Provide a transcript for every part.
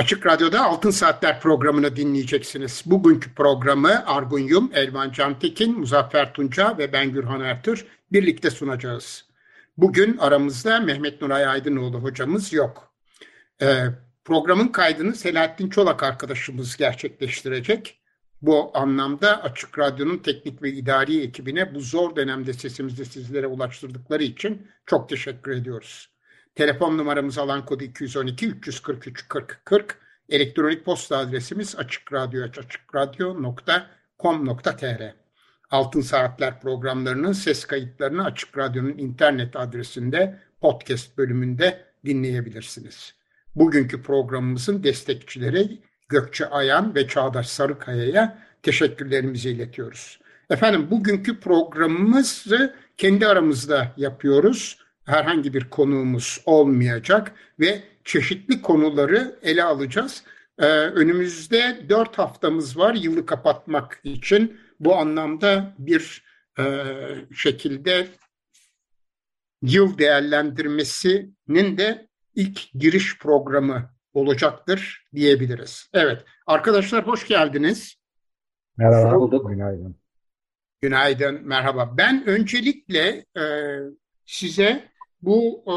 Açık Radyo'da Altın Saatler programını dinleyeceksiniz. Bugünkü programı Argun Yum, Elvan Cantekin, Muzaffer Tunca ve ben Gürhan Ertür birlikte sunacağız. Bugün aramızda Mehmet Nuray Aydınoğlu hocamız yok. Ee, programın kaydını Selahattin Çolak arkadaşımız gerçekleştirecek. Bu anlamda Açık Radyo'nun teknik ve idari ekibine bu zor dönemde sesimizi sizlere ulaştırdıkları için çok teşekkür ediyoruz. Telefon numaramız alan kodu 212 343 40 40. Elektronik posta adresimiz açıkradyo açıkradyo.com.tr Altın Saatler programlarının ses kayıtlarını Açık Radyo'nun internet adresinde podcast bölümünde dinleyebilirsiniz. Bugünkü programımızın destekçileri Gökçe Ayan ve Çağdaş Sarıkaya'ya teşekkürlerimizi iletiyoruz. Efendim bugünkü programımızı kendi aramızda yapıyoruz. Herhangi bir konuğumuz olmayacak ve çeşitli konuları ele alacağız. Ee, önümüzde dört haftamız var yılı kapatmak için. Bu anlamda bir e, şekilde yıl değerlendirmesinin de ilk giriş programı olacaktır diyebiliriz. Evet, arkadaşlar hoş geldiniz. Merhaba, bulduk. günaydın. Günaydın, merhaba. Ben öncelikle e, size bu e,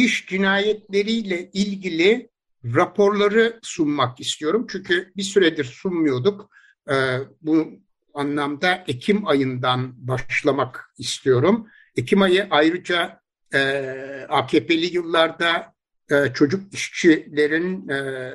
iş cinayetleriyle ilgili raporları sunmak istiyorum. Çünkü bir süredir sunmuyorduk. E, bu anlamda Ekim ayından başlamak istiyorum. Ekim ayı ayrıca e, AKP'li yıllarda e, çocuk işçilerin e,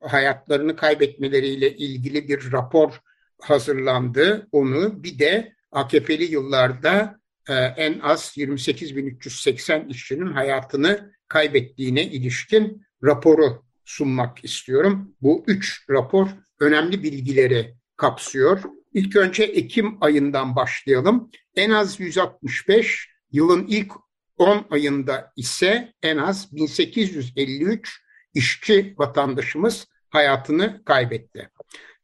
hayatlarını kaybetmeleriyle ilgili bir rapor hazırlandı. Onu bir de AKP'li yıllarda e, en az 28.380 işçinin hayatını kaybettiğine ilişkin raporu sunmak istiyorum. Bu üç rapor önemli bilgileri kapsıyor. İlk önce Ekim ayından başlayalım. En az 165, yılın ilk 10 ayında ise en az 1853 işçi vatandaşımız hayatını kaybetti.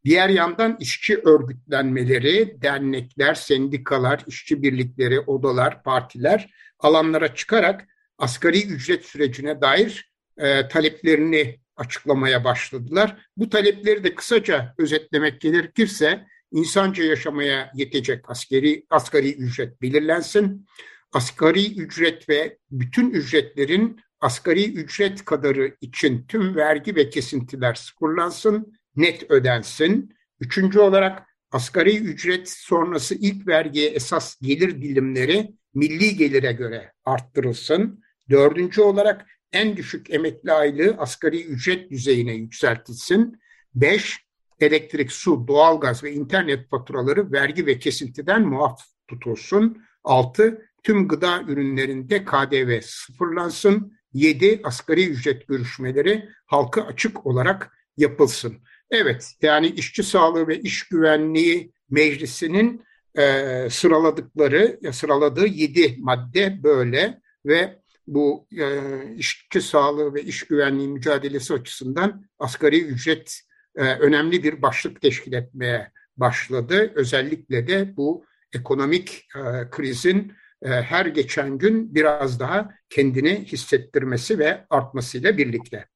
Diğer yandan işçi örgütlenmeleri, dernekler, sendikalar, işçi birlikleri, odalar, partiler alanlara çıkarak asgari ücret sürecine dair e, taleplerini açıklamaya başladılar. Bu talepleri de kısaca özetlemek gerekirse insanca yaşamaya yetecek askeri asgari ücret belirlensin. Asgari ücret ve bütün ücretlerin asgari ücret kadarı için tüm vergi ve kesintiler sıfırlansın, net ödensin. Üçüncü olarak asgari ücret sonrası ilk vergiye esas gelir dilimleri milli gelire göre arttırılsın. Dördüncü olarak en düşük emekli aylığı asgari ücret düzeyine yükseltilsin. Beş, elektrik, su, doğalgaz ve internet faturaları vergi ve kesintiden muaf tutulsun. Altı, tüm gıda ürünlerinde KDV sıfırlansın. Yedi, asgari ücret görüşmeleri halka açık olarak yapılsın. Evet, yani işçi sağlığı ve iş güvenliği meclisinin e, sıraladıkları, sıraladığı yedi madde böyle ve bu e, işçi sağlığı ve iş güvenliği mücadelesi açısından asgari ücret e, önemli bir başlık teşkil etmeye başladı. Özellikle de bu ekonomik e, krizin e, her geçen gün biraz daha kendini hissettirmesi ve artmasıyla birlikte.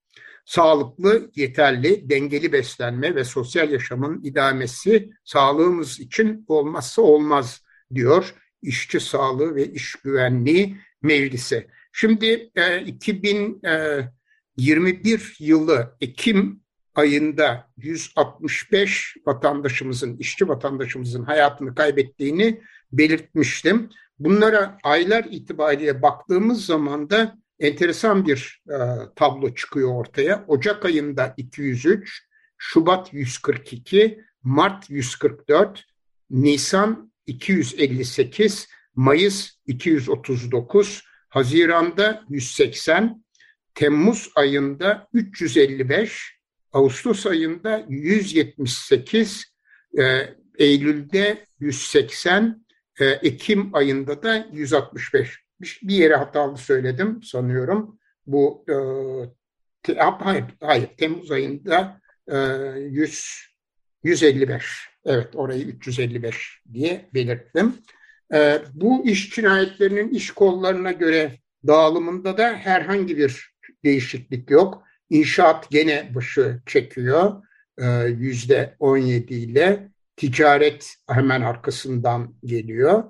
Sağlıklı, yeterli, dengeli beslenme ve sosyal yaşamın idamesi sağlığımız için olmazsa olmaz diyor İşçi Sağlığı ve İş Güvenliği Meclisi. Şimdi e, 2021 yılı Ekim ayında 165 vatandaşımızın, işçi vatandaşımızın hayatını kaybettiğini belirtmiştim. Bunlara aylar itibariyle baktığımız zaman da enteresan bir e, tablo çıkıyor ortaya. Ocak ayında 203, Şubat 142, Mart 144, Nisan 258, Mayıs 239, Haziran'da 180, Temmuz ayında 355, Ağustos ayında 178, e, Eylül'de 180, e, Ekim ayında da 165. Bir, yere hatalı söyledim sanıyorum. Bu e, te, hayır, hayır Temmuz ayında e, 100 155. Evet orayı 355 diye belirttim. E, bu iş cinayetlerinin iş kollarına göre dağılımında da herhangi bir değişiklik yok. İnşaat gene başı çekiyor e, yüzde 17 ile. Ticaret hemen arkasından geliyor.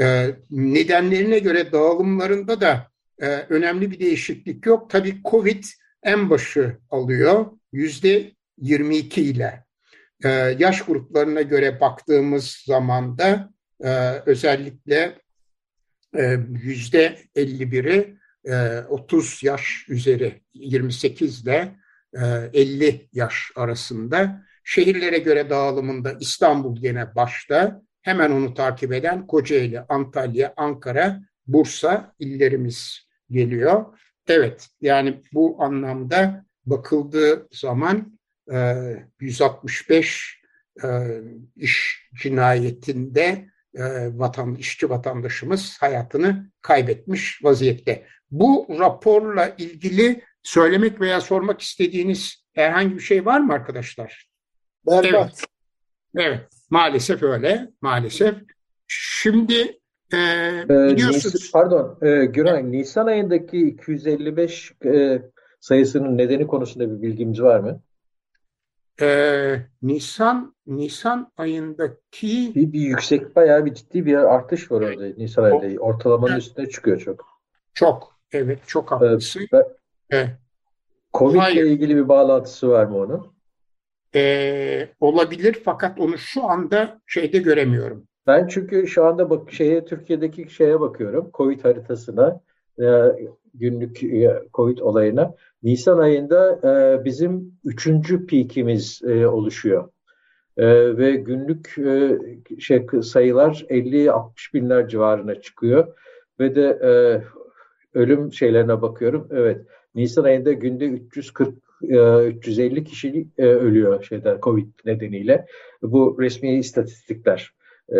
E, nedenlerine göre dağılımlarında da e, önemli bir değişiklik yok. Tabii Covid en başı alıyor yüzde 22 ile. Yaş gruplarına göre baktığımız zaman da özellikle yüzde 51'i 30 yaş üzeri 28 ile 50 yaş arasında. Şehirlere göre dağılımında İstanbul gene başta, hemen onu takip eden Kocaeli, Antalya, Ankara, Bursa illerimiz geliyor. Evet, yani bu anlamda bakıldığı zaman 165 iş cinayetinde vatan, işçi vatandaşımız hayatını kaybetmiş vaziyette. Bu raporla ilgili söylemek veya sormak istediğiniz herhangi bir şey var mı arkadaşlar? Berbat. Evet. evet, maalesef öyle, maalesef. Şimdi e, biliyorsunuz... Nisan, pardon, e, Güray, Nisan ayındaki 255 e, sayısının nedeni konusunda bir bilgimiz var mı? E, Nisan Nisan ayındaki bir, bir yüksek bayağı bir ciddi bir artış var orada Nisan ayında. Ortalamanın üstüne çıkıyor çok. Çok. Evet, çok haklısın. Ee, evet. Covid ile ilgili bir bağlantısı var mı onun? Ee, olabilir fakat onu şu anda şeyde göremiyorum. Ben çünkü şu anda bak şeye Türkiye'deki şeye bakıyorum. Covid haritasına, e, günlük e, Covid olayına. Nisan ayında e, bizim üçüncü peakimiz e, oluşuyor. E, ve günlük e, şey sayılar 50-60 binler civarına çıkıyor. Ve de e, ölüm şeylerine bakıyorum. Evet. Nisan ayında günde 340 350 e, kişi e, ölüyor şeyden Covid nedeniyle. Bu resmi istatistikler e,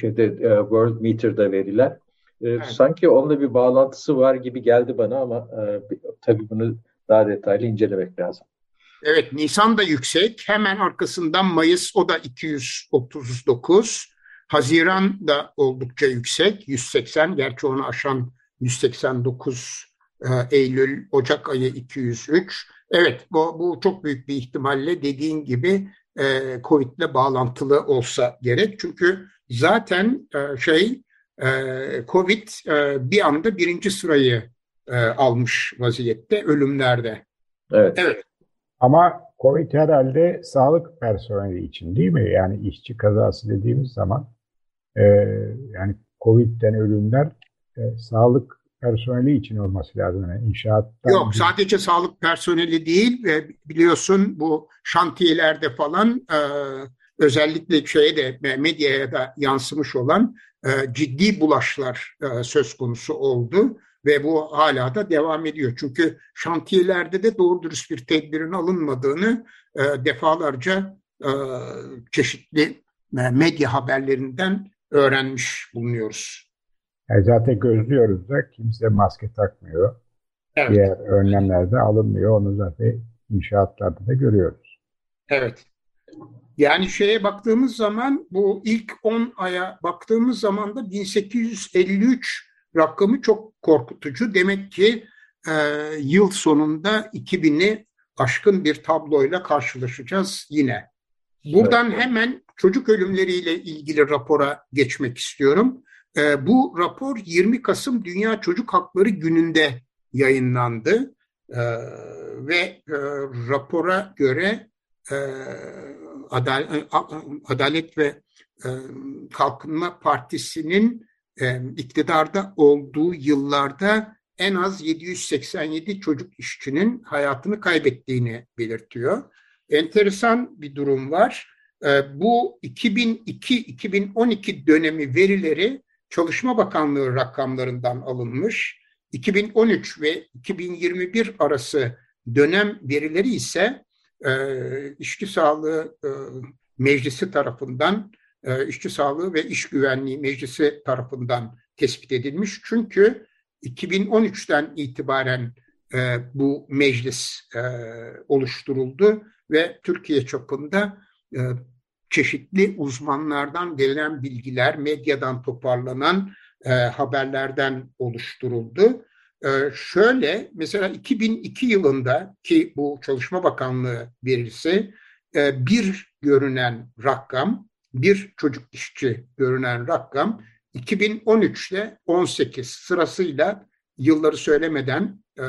şeyde World Meter'da verilen. Evet. Sanki onunla bir bağlantısı var gibi geldi bana ama tabii bunu daha detaylı incelemek lazım. Evet, Nisan da yüksek. Hemen arkasından Mayıs o da 239. Haziran da oldukça yüksek. 180. Gerçi onu aşan 189 e, Eylül, Ocak ayı 203. Evet bu, bu çok büyük bir ihtimalle dediğin gibi e, Covid ile bağlantılı olsa gerek. Çünkü zaten e, şey e, Covid e, bir anda birinci sırayı e, almış vaziyette ölümlerde. Evet. evet. Ama Covid herhalde sağlık personeli için değil mi? Yani işçi kazası dediğimiz zaman e, yani Covid'den ölümler e, sağlık personeli için olması lazım. Yani inşaatta Yok sadece sağlık personeli değil ve biliyorsun bu şantiyelerde falan e, özellikle şeye de medyaya da yansımış olan e, ciddi bulaşlar e, söz konusu oldu ve bu hala da devam ediyor. Çünkü şantiyelerde de doğru dürüst bir tedbirin alınmadığını e, defalarca e, çeşitli e, medya haberlerinden öğrenmiş bulunuyoruz. Yani zaten gözlüyoruz da kimse maske takmıyor. Evet. Diğer önlemler de alınmıyor. Onu zaten inşaatlarda da görüyoruz. Evet. Yani şeye baktığımız zaman bu ilk 10 aya baktığımız zaman da 1853 rakamı çok korkutucu. Demek ki e, yıl sonunda 2000'i aşkın bir tabloyla karşılaşacağız yine. Buradan evet. hemen çocuk ölümleriyle ilgili rapora geçmek istiyorum. E, bu rapor 20 Kasım Dünya Çocuk Hakları Günü'nde yayınlandı e, ve e, rapora göre e, Adalet, Adalet ve e, Kalkınma Partisi'nin e, iktidarda olduğu yıllarda en az 787 çocuk işçinin hayatını kaybettiğini belirtiyor. Enteresan bir durum var. e, bu 2002-2012 dönemi verileri Çalışma Bakanlığı rakamlarından alınmış. 2013 ve 2021 arası dönem verileri ise e, İşçi Sağlığı e, Meclisi tarafından, e, İşçi Sağlığı ve İş Güvenliği Meclisi tarafından tespit edilmiş. Çünkü 2013'ten itibaren e, bu meclis e, oluşturuldu ve Türkiye çapında e, çeşitli uzmanlardan gelen bilgiler, medyadan toparlanan e, haberlerden oluşturuldu. E, şöyle mesela 2002 yılında ki bu Çalışma Bakanlığı verisi e, bir görünen rakam, bir çocuk işçi görünen rakam 2013 ile 18 sırasıyla yılları söylemeden e,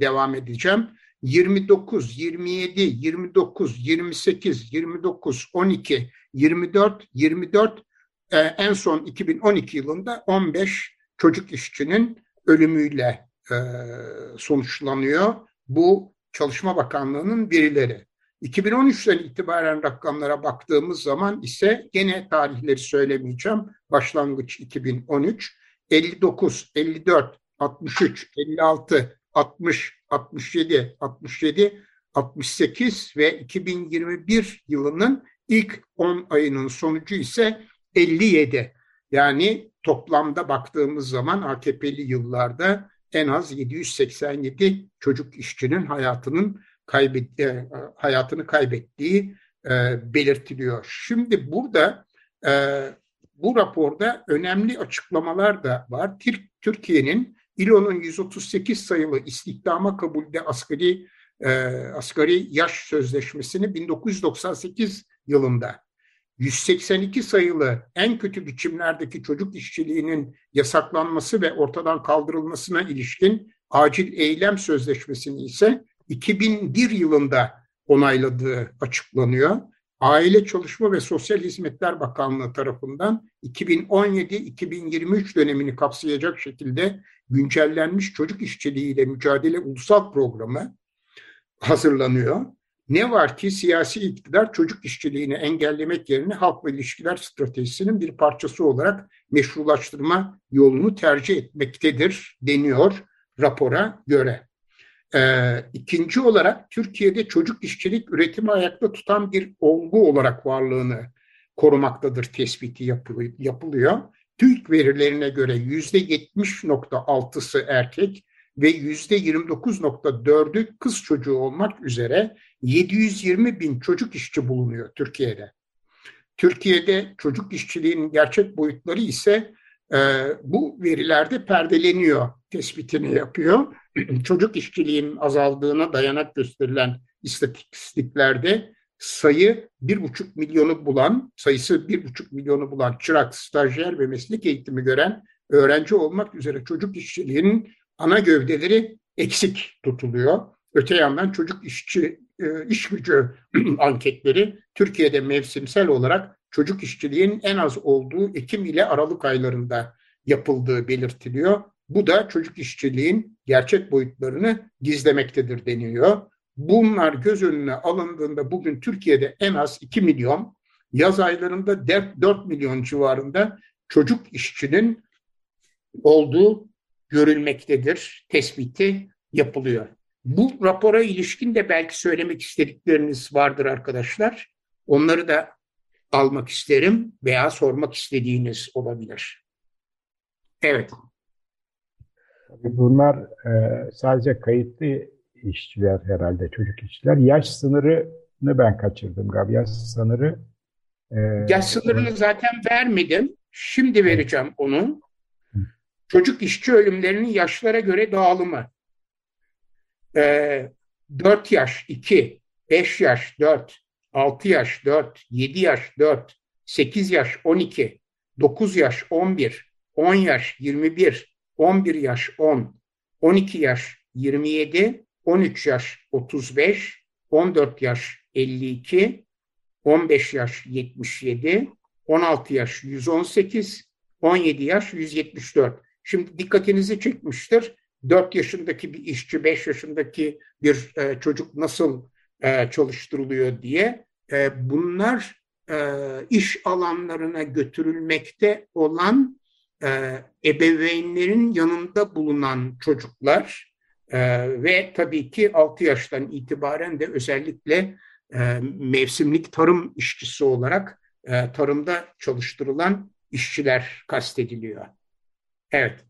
devam edeceğim. 29, 27, 29, 28, 29, 12, 24, 24 e, en son 2012 yılında 15 çocuk işçinin ölümüyle e, sonuçlanıyor. Bu Çalışma Bakanlığı'nın verileri. 2013'ten itibaren rakamlara baktığımız zaman ise gene tarihleri söylemeyeceğim. Başlangıç 2013, 59, 54, 63, 56, 60, 67, 67, 68 ve 2021 yılının ilk 10 ayının sonucu ise 57. Yani toplamda baktığımız zaman AKP'li yıllarda en az 787 çocuk işçinin hayatının kaybet, e, hayatını kaybettiği e, belirtiliyor. Şimdi burada e, bu raporda önemli açıklamalar da var. Türkiye'nin İLO'nun 138 sayılı istihdama kabulde asgari e, asgari yaş sözleşmesini 1998 yılında 182 sayılı en kötü biçimlerdeki çocuk işçiliğinin yasaklanması ve ortadan kaldırılmasına ilişkin acil eylem sözleşmesini ise 2001 yılında onayladığı açıklanıyor. Aile Çalışma ve Sosyal Hizmetler Bakanlığı tarafından 2017-2023 dönemini kapsayacak şekilde güncellenmiş çocuk işçiliğiyle mücadele ulusal programı hazırlanıyor. Ne var ki siyasi iktidar çocuk işçiliğini engellemek yerine halkla ilişkiler stratejisinin bir parçası olarak meşrulaştırma yolunu tercih etmektedir deniyor rapora göre. Ee, ikinci olarak Türkiye'de çocuk işçilik üretimi ayakta tutan bir olgu olarak varlığını korumaktadır tespiti yapılıyor. TÜİK verilerine göre yüzde 70.6'sı erkek ve yüzde 29.4'ü kız çocuğu olmak üzere 720 bin çocuk işçi bulunuyor Türkiye'de. Türkiye'de çocuk işçiliğinin gerçek boyutları ise e, bu verilerde perdeleniyor tespitini yapıyor. çocuk işçiliğinin azaldığına dayanak gösterilen istatistiklerde sayı bir buçuk milyonu bulan, sayısı bir buçuk milyonu bulan çırak, stajyer ve meslek eğitimi gören öğrenci olmak üzere çocuk işçiliğinin ana gövdeleri eksik tutuluyor. Öte yandan çocuk işçi e, iş gücü anketleri Türkiye'de mevsimsel olarak çocuk işçiliğinin en az olduğu Ekim ile Aralık aylarında yapıldığı belirtiliyor. Bu da çocuk işçiliğin gerçek boyutlarını gizlemektedir deniyor. Bunlar göz önüne alındığında bugün Türkiye'de en az 2 milyon, yaz aylarında 4 milyon civarında çocuk işçinin olduğu görülmektedir, tespiti yapılıyor. Bu rapora ilişkin de belki söylemek istedikleriniz vardır arkadaşlar. Onları da almak isterim veya sormak istediğiniz olabilir. Evet. Bunlar e, sadece kayıtlı işçiler herhalde, çocuk işçiler. Yaş sınırını ben kaçırdım galiba. Yaş sınırı e, Yaş sınırını zaten vermedim. Şimdi vereceğim onu. Çocuk işçi ölümlerinin yaşlara göre dağılımı. E, 4 yaş 2, 5 yaş 4, 6 yaş 4, 7 yaş 4, 8 yaş 12, 9 yaş 11, 10 yaş 21, 11 yaş 10, 12 yaş 27, 13 yaş 35, 14 yaş 52, 15 yaş 77, 16 yaş 118, 17 yaş 174. Şimdi dikkatinizi çekmiştir. 4 yaşındaki bir işçi, 5 yaşındaki bir e, çocuk nasıl e, çalıştırılıyor diye. E, bunlar iş alanlarına götürülmekte olan ebeveynlerin yanında bulunan çocuklar ve tabii ki 6 yaştan itibaren de özellikle mevsimlik tarım işçisi olarak tarımda çalıştırılan işçiler kastediliyor. Evet.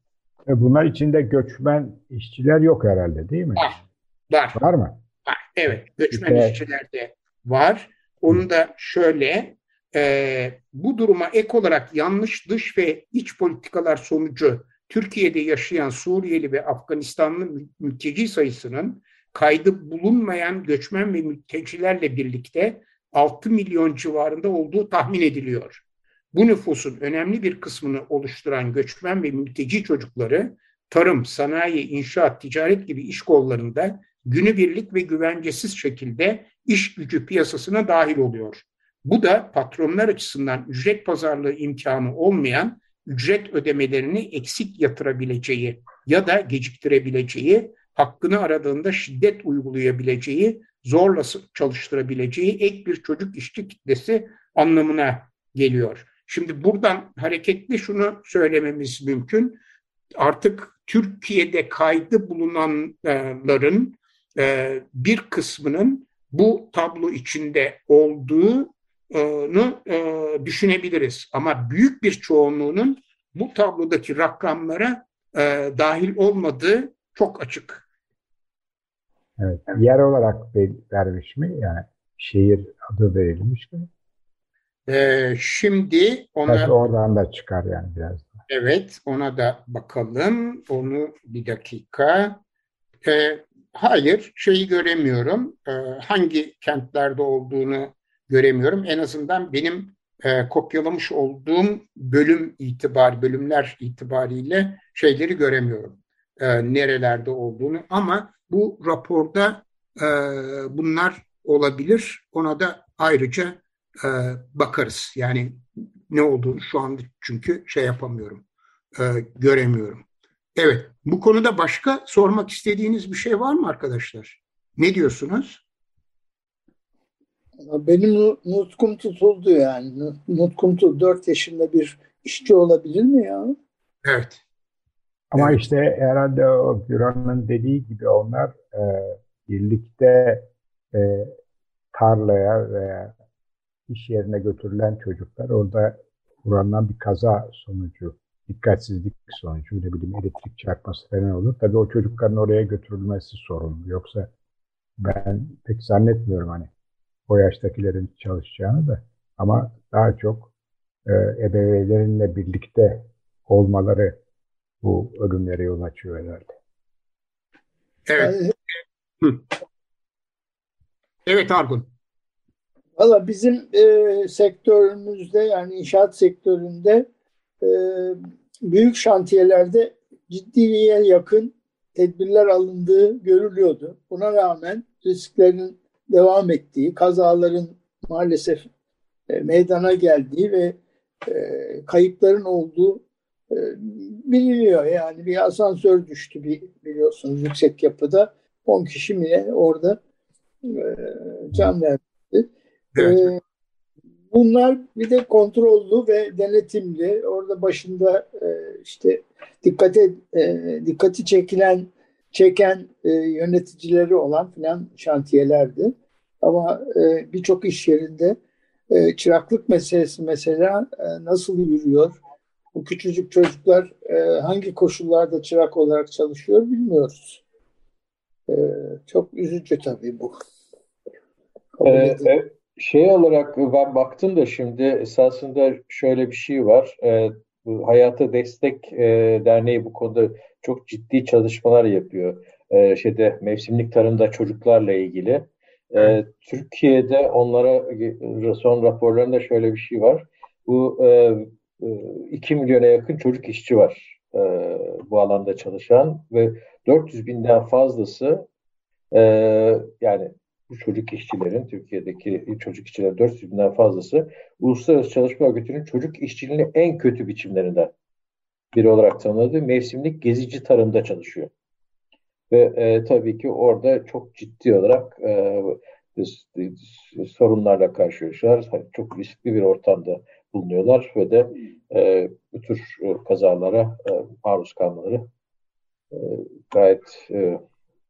E bunlar içinde göçmen işçiler yok herhalde değil mi? Var. Var. Var mı? Var. Evet. Göçmen işte, işçiler de var. Onu da şöyle e, bu duruma ek olarak yanlış dış ve iç politikalar sonucu Türkiye'de yaşayan Suriyeli ve Afganistanlı mülteci sayısının kaydı bulunmayan göçmen ve mültecilerle birlikte 6 milyon civarında olduğu tahmin ediliyor. Bu nüfusun önemli bir kısmını oluşturan göçmen ve mülteci çocukları tarım, sanayi, inşaat, ticaret gibi iş kollarında günübirlik ve güvencesiz şekilde iş gücü piyasasına dahil oluyor. Bu da patronlar açısından ücret pazarlığı imkanı olmayan ücret ödemelerini eksik yatırabileceği ya da geciktirebileceği, hakkını aradığında şiddet uygulayabileceği, zorla çalıştırabileceği ek bir çocuk işçi kitlesi anlamına geliyor. Şimdi buradan hareketli şunu söylememiz mümkün. Artık Türkiye'de kaydı bulunanların e, bir kısmının bu tablo içinde olduğunu e, düşünebiliriz. Ama büyük bir çoğunluğunun bu tablodaki rakamlara e, dahil olmadığı çok açık. Evet, yer olarak vermiş mi? Yani şehir adı verilmiş mi? Ee, şimdi ona... Belki oradan da çıkar yani biraz. Da. Evet, ona da bakalım. Onu bir dakika. Ee, hayır, şeyi göremiyorum. Ee, hangi kentlerde olduğunu göremiyorum. En azından benim e, kopyalamış olduğum bölüm itibar, bölümler itibariyle şeyleri göremiyorum. E, nerelerde olduğunu. Ama bu raporda e, bunlar olabilir. Ona da ayrıca e, bakarız. Yani ne olduğunu şu anda çünkü şey yapamıyorum, e, göremiyorum. Evet, bu konuda başka sormak istediğiniz bir şey var mı arkadaşlar? Ne diyorsunuz? Benim nutkum tutuldu yani. Nutkum tutuldu. Dört yaşında bir işçi olabilir mi ya? Evet. Ama evet. işte herhalde o Güran'ın dediği gibi onlar e, birlikte e, tarlaya veya iş yerine götürülen çocuklar orada uğranan bir kaza sonucu, dikkatsizlik sonucu, ne bileyim elektrik çarpması falan olur. Tabii o çocukların oraya götürülmesi sorun. Yoksa ben pek zannetmiyorum hani o yaştakilerin çalışacağını da. Ama daha çok e, ebeveynlerinle birlikte olmaları bu ölümlere yol açıyor herhalde. Evet. Evet Argun. Valla bizim e, sektörümüzde yani inşaat sektöründe e, büyük şantiyelerde ciddiye yakın tedbirler alındığı görülüyordu. Buna rağmen risklerin devam ettiği, kazaların maalesef e, meydana geldiği ve e, kayıpların olduğu e, biliniyor. Yani bir asansör düştü bir, biliyorsunuz yüksek yapıda. 10 kişi mi orada e, can verdi. Evet. E, bunlar bir de kontrollü ve denetimli. Orada başında e, işte dikkate e, dikkati çekilen çeken e, yöneticileri olan filan şantiyelerdi. Ama e, birçok iş yerinde e, çıraklık meselesi mesela e, nasıl yürüyor? Bu küçücük çocuklar e, hangi koşullarda çırak olarak çalışıyor bilmiyoruz. E, çok üzücü tabii bu. Ee, şey olarak ben baktım da şimdi esasında şöyle bir şey var. E, Hayata Destek e, Derneği bu konuda çok ciddi çalışmalar yapıyor. E, şeyde mevsimlik tarımda çocuklarla ilgili. E, Türkiye'de onlara son raporlarında şöyle bir şey var. Bu e, 2 milyona yakın çocuk işçi var e, bu alanda çalışan ve 400 binden fazlası e, yani bu çocuk işçilerin, Türkiye'deki çocuk işçiler 400 binden fazlası Uluslararası Çalışma Örgütü'nün çocuk işçiliğini en kötü biçimlerinden biri olarak tanımladığı mevsimlik gezici tarımda çalışıyor. Ve e, tabii ki orada çok ciddi olarak e, sorunlarla karşılaşıyorlar. Çok riskli bir ortamda bulunuyorlar ve de e, bu tür e, kazalara e, maruz kalmaları e, gayet e,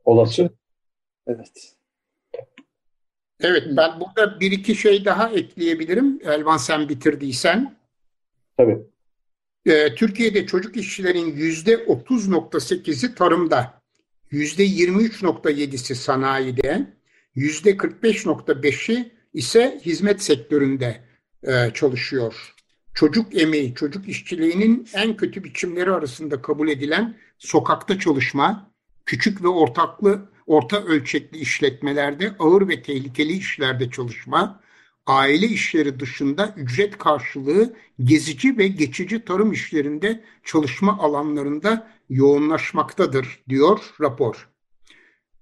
olası. Evet. Evet ben burada bir iki şey daha ekleyebilirim. Elvan sen bitirdiysen. Tabii. Ee, Türkiye'de çocuk işçilerin yüzde 30.8'i tarımda, yüzde 23.7'si sanayide, yüzde 45.5'i ise hizmet sektöründe e, çalışıyor. Çocuk emeği, çocuk işçiliğinin en kötü biçimleri arasında kabul edilen sokakta çalışma, küçük ve ortaklı, orta ölçekli işletmelerde ağır ve tehlikeli işlerde çalışma, aile işleri dışında ücret karşılığı gezici ve geçici tarım işlerinde çalışma alanlarında yoğunlaşmaktadır diyor rapor.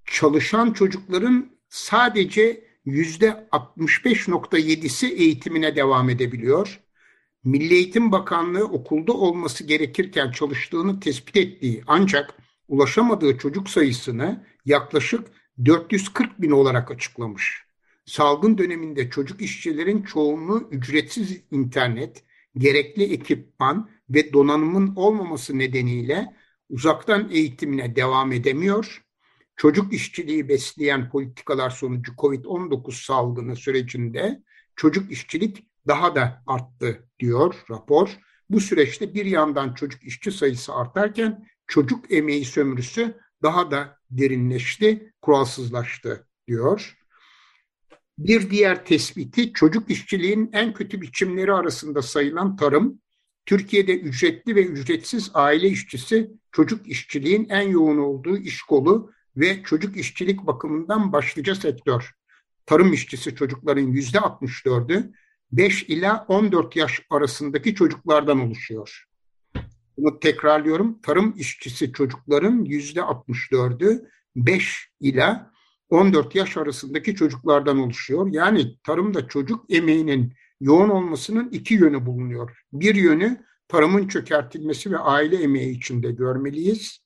Çalışan çocukların sadece %65.7'si eğitimine devam edebiliyor. Milli Eğitim Bakanlığı okulda olması gerekirken çalıştığını tespit ettiği ancak ulaşamadığı çocuk sayısını yaklaşık 440 bin olarak açıklamış. Salgın döneminde çocuk işçilerin çoğunluğu ücretsiz internet, gerekli ekipman ve donanımın olmaması nedeniyle uzaktan eğitimine devam edemiyor. Çocuk işçiliği besleyen politikalar sonucu COVID-19 salgını sürecinde çocuk işçilik daha da arttı diyor rapor. Bu süreçte bir yandan çocuk işçi sayısı artarken çocuk emeği sömürüsü daha da derinleşti, kuralsızlaştı diyor. Bir diğer tespiti çocuk işçiliğin en kötü biçimleri arasında sayılan tarım, Türkiye'de ücretli ve ücretsiz aile işçisi çocuk işçiliğin en yoğun olduğu iş kolu ve çocuk işçilik bakımından başlıca sektör. Tarım işçisi çocukların yüzde 64'ü 5 ila 14 yaş arasındaki çocuklardan oluşuyor. Bunu tekrarlıyorum. Tarım işçisi çocukların yüzde 64'ü 5 ila 14 yaş arasındaki çocuklardan oluşuyor. Yani tarımda çocuk emeğinin yoğun olmasının iki yönü bulunuyor. Bir yönü tarımın çökertilmesi ve aile emeği içinde görmeliyiz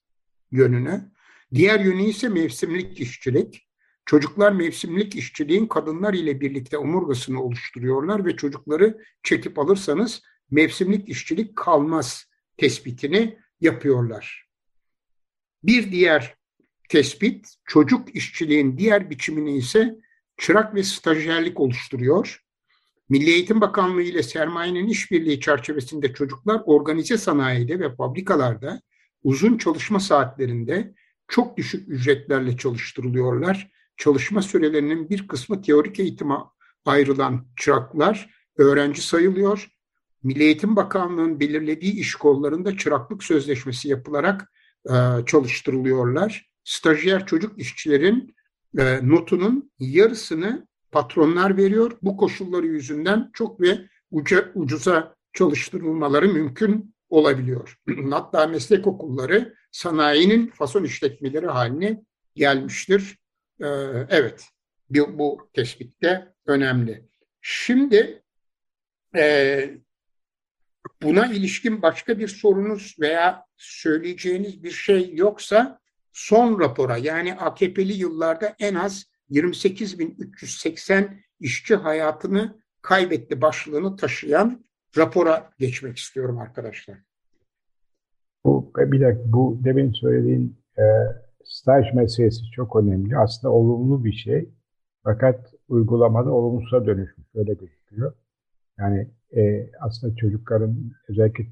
yönünü. Diğer yönü ise mevsimlik işçilik. Çocuklar mevsimlik işçiliğin kadınlar ile birlikte omurgasını oluşturuyorlar ve çocukları çekip alırsanız mevsimlik işçilik kalmaz tespitini yapıyorlar. Bir diğer tespit çocuk işçiliğin diğer biçimini ise çırak ve stajyerlik oluşturuyor. Milli Eğitim Bakanlığı ile sermayenin işbirliği çerçevesinde çocuklar organize sanayide ve fabrikalarda uzun çalışma saatlerinde çok düşük ücretlerle çalıştırılıyorlar. Çalışma sürelerinin bir kısmı teorik eğitime ayrılan çıraklar öğrenci sayılıyor. Milli Eğitim Bakanlığı'nın belirlediği iş kollarında çıraklık sözleşmesi yapılarak çalıştırılıyorlar. Stajyer çocuk işçilerin e, notunun yarısını patronlar veriyor. Bu koşulları yüzünden çok ve uca, ucuza çalıştırılmaları mümkün olabiliyor. Hatta meslek okulları sanayinin fason işletmeleri haline gelmiştir. Ee, evet, bu, bu tespit de önemli. Şimdi e, buna ilişkin başka bir sorunuz veya söyleyeceğiniz bir şey yoksa son rapora yani AKP'li yıllarda en az 28.380 işçi hayatını kaybetti başlığını taşıyan rapora geçmek istiyorum arkadaşlar. Bu bir dakika bu demin söylediğin e, staj meselesi çok önemli. Aslında olumlu bir şey. Fakat uygulamada olumsuza dönüşmüş. Öyle gözüküyor. Yani e, aslında çocukların özellikle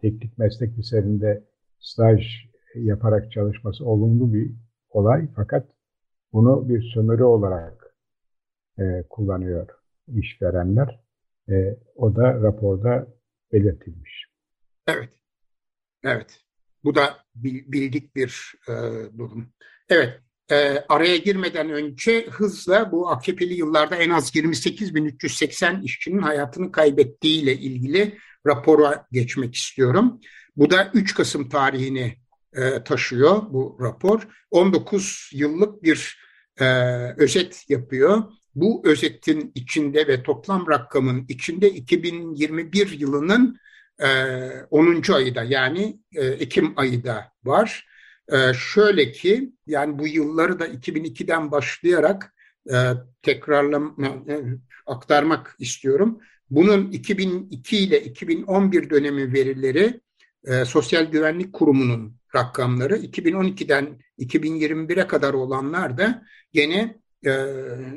teknik meslek liselerinde staj yaparak çalışması olumlu bir olay. Fakat bunu bir sömürü olarak e, kullanıyor işverenler. E, o da raporda belirtilmiş. Evet. Evet. Bu da bildik bir e, durum. Evet. E, araya girmeden önce hızla bu AKP'li yıllarda en az 28.380 işçinin hayatını kaybettiğiyle ilgili rapora geçmek istiyorum. Bu da 3 Kasım tarihini e, taşıyor bu rapor. 19 yıllık bir e, özet yapıyor. Bu özetin içinde ve toplam rakamın içinde 2021 yılının e, 10. ayı yani e, Ekim ayı da var. E, şöyle ki yani bu yılları da 2002'den başlayarak e, tekrarlam e, aktarmak istiyorum. Bunun 2002 ile 2011 dönemi verileri e, Sosyal Güvenlik Kurumu'nun rakamları. 2012'den 2021'e kadar olanlar da gene e,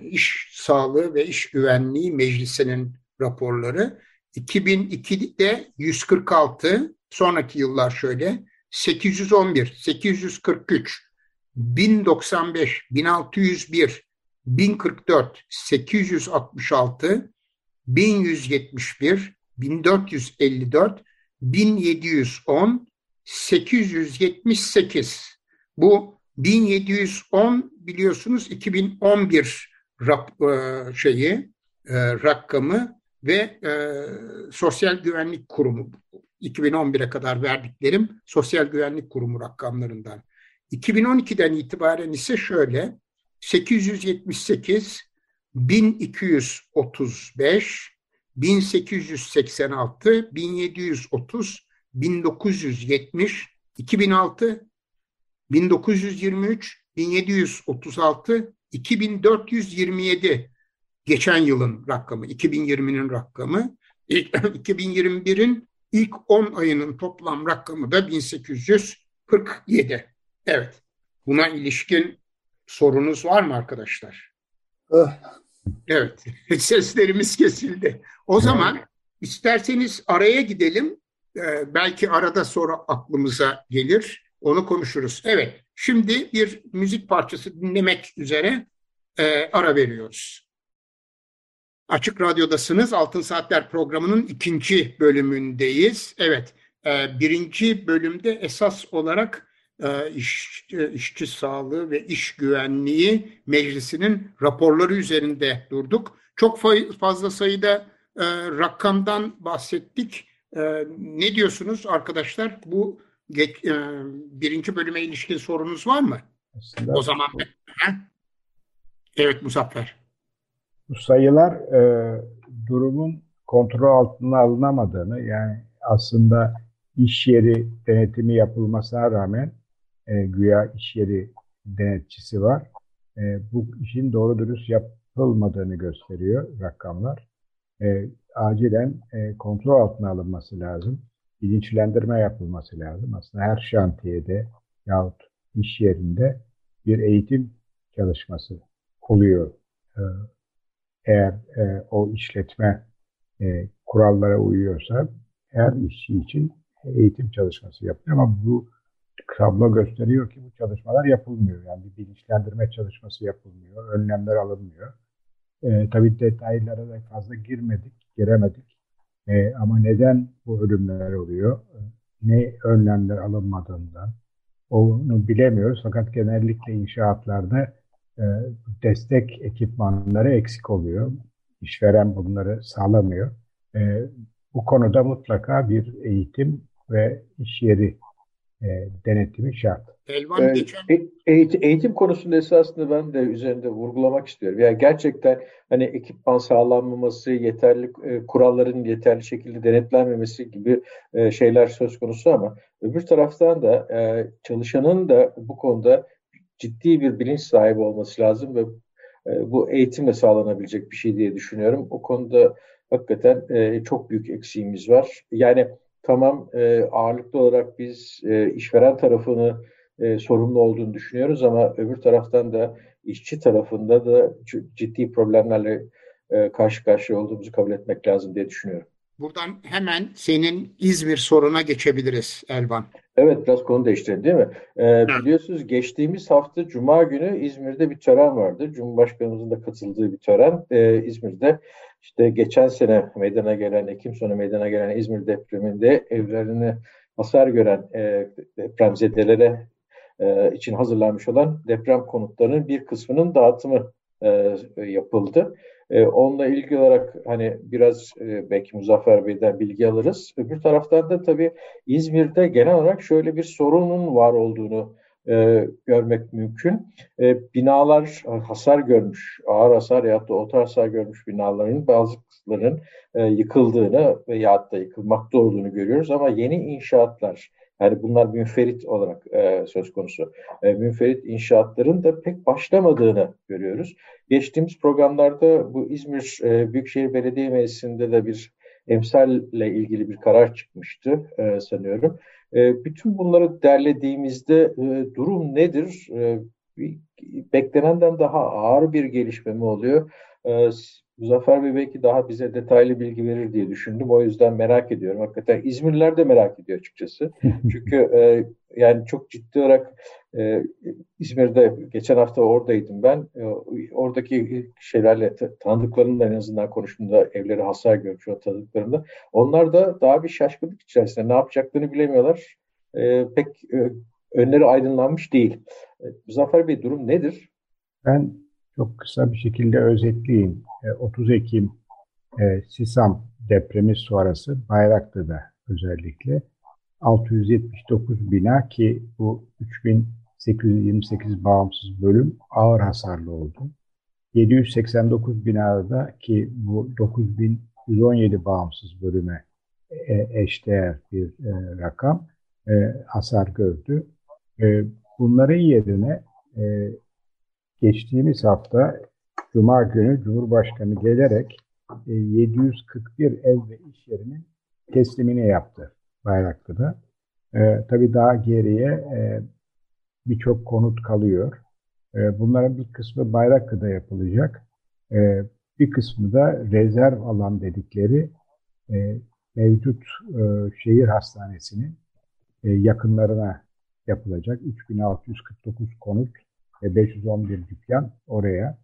iş sağlığı ve iş güvenliği meclisinin raporları. 2002'de 146, sonraki yıllar şöyle 811, 843, 1095, 1601, 1044, 866, 1171, 1454, 1710, 878. Bu 1710 biliyorsunuz 2011 rap, e, şeyi e, rakamı ve e, Sosyal Güvenlik Kurumu 2011'e kadar verdiklerim Sosyal Güvenlik Kurumu rakamlarından. 2012'den itibaren ise şöyle 878, 1235, 1886, 1730, 1970, 2006, 1923, 1736, 2427 geçen yılın rakamı, 2020'nin rakamı. 2021'in ilk 10 ayının toplam rakamı da 1847. Evet. Buna ilişkin sorunuz var mı arkadaşlar? Ah. Evet. Seslerimiz kesildi. O zaman isterseniz araya gidelim. Ee, belki arada sonra aklımıza gelir. Onu konuşuruz. Evet. Şimdi bir müzik parçası dinlemek üzere e, ara veriyoruz. Açık Radyo'dasınız. Altın Saatler programının ikinci bölümündeyiz. Evet, e, birinci bölümde esas olarak e, iş, e, işçi sağlığı ve iş güvenliği meclisinin raporları üzerinde durduk. Çok fazla sayıda e, rakamdan bahsettik. E, ne diyorsunuz arkadaşlar? Bu geç, e, birinci bölüme ilişkin sorunuz var mı? Aslında, o zaman ha? evet Muzaffer. Bu sayılar e, durumun kontrol altına alınamadığını yani aslında iş yeri denetimi yapılmasına rağmen e, güya iş yeri denetçisi var. E, bu işin doğru dürüst yapılmadığını gösteriyor rakamlar. E, acilen e, kontrol altına alınması lazım. Bilinçlendirme yapılması lazım. Aslında her şantiyede yahut iş yerinde bir eğitim çalışması oluyor. E, eğer e, o işletme e, kurallara uyuyorsa her işçi için eğitim çalışması yapıyor ama bu tablo gösteriyor ki bu çalışmalar yapılmıyor. Yani bir bilinçlendirme çalışması yapılmıyor, önlemler alınmıyor. E, tabii detaylara da fazla girmedik, giremedik. E, ama neden bu ölümler oluyor? Ne önlemler alınmadığından onu bilemiyoruz. Fakat genellikle inşaatlarda e, destek ekipmanları eksik oluyor. İşveren bunları sağlamıyor. E, bu konuda mutlaka bir eğitim ve iş yeri e, denetimi şart. Elvan ee, geçen... eğitim, eğitim konusunda esasında ben de üzerinde vurgulamak istiyorum. Yani gerçekten hani ekipman sağlanmaması, yeterli e, kuralların yeterli şekilde denetlenmemesi gibi e, şeyler söz konusu ama öbür taraftan da e, çalışanın da bu konuda ciddi bir bilinç sahibi olması lazım ve e, bu eğitimle sağlanabilecek bir şey diye düşünüyorum. O konuda hakikaten e, çok büyük eksiğimiz var. Yani tamam e, ağırlıklı olarak biz e, işveren tarafını e, sorumlu olduğunu düşünüyoruz ama öbür taraftan da işçi tarafında da ciddi problemlerle e, karşı karşıya olduğumuzu kabul etmek lazım diye düşünüyorum. Buradan hemen senin İzmir soruna geçebiliriz Elvan. Evet biraz konu değiştirelim değil mi? Ee, biliyorsunuz geçtiğimiz hafta Cuma günü İzmir'de bir tören vardı. Cumhurbaşkanımızın da katıldığı bir tören. Ee, İzmir'de işte geçen sene meydana gelen, Ekim sonu meydana gelen İzmir depreminde evlerini hasar gören e, depremzedelere e, için hazırlanmış olan deprem konutlarının bir kısmının dağıtımı e, yapıldı. E, onunla ilgili olarak hani biraz e, belki Muzaffer Bey'den bilgi alırız. Öbür taraftan da tabii İzmir'de genel olarak şöyle bir sorunun var olduğunu e, görmek mümkün. E, binalar hasar görmüş, ağır hasar ya da orta hasar görmüş binaların bazı kısımların e, yıkıldığını veya da yıkılmakta olduğunu görüyoruz. Ama yeni inşaatlar Yani bunlar münferit olarak e, söz konusu. E, münferit inşaatların da pek başlamadığını görüyoruz. Geçtiğimiz programlarda bu İzmir e, Büyükşehir Belediye Meclisi'nde de bir emsalle ilgili bir karar çıkmıştı e, sanıyorum. E, bütün bunları derlediğimizde e, durum nedir? E, beklenenden daha ağır bir gelişme mi oluyor? E, Muzaffer Bey belki daha bize detaylı bilgi verir diye düşündüm. O yüzden merak ediyorum. Hakikaten İzmirliler de merak ediyor açıkçası. Çünkü e, yani çok ciddi olarak e, İzmir'de geçen hafta oradaydım ben. E, oradaki şeylerle tanıdıklarımla en azından konuştuğumda evleri hasar görmüş o tanıdıklarımda. Onlar da daha bir şaşkınlık içerisinde ne yapacaklarını bilemiyorlar. E, pek e, önleri aydınlanmış değil. E, Muzaffer Bey durum nedir? Ben çok kısa bir şekilde özetleyeyim. 30 e, Ekim e, Sisam depremi sonrası Bayraklı'da özellikle 679 bina ki bu 3828 bağımsız bölüm ağır hasarlı oldu. 789 binada ki bu 9117 bağımsız bölüme e, eşdeğer bir rakam hasar gördü. Bunların yerine geçtiğimiz hafta Cuma günü Cumhurbaşkanı gelerek 741 e, ev ve iş yerinin teslimini yaptı Bayraklı'da. E, tabii daha geriye e, birçok konut kalıyor. E, bunların bir kısmı Bayraklı'da yapılacak. E, bir kısmı da rezerv alan dedikleri e, mevcut e, şehir hastanesinin e, yakınlarına yapılacak. 3649 konut 511 dükkan oraya.